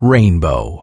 rainbow.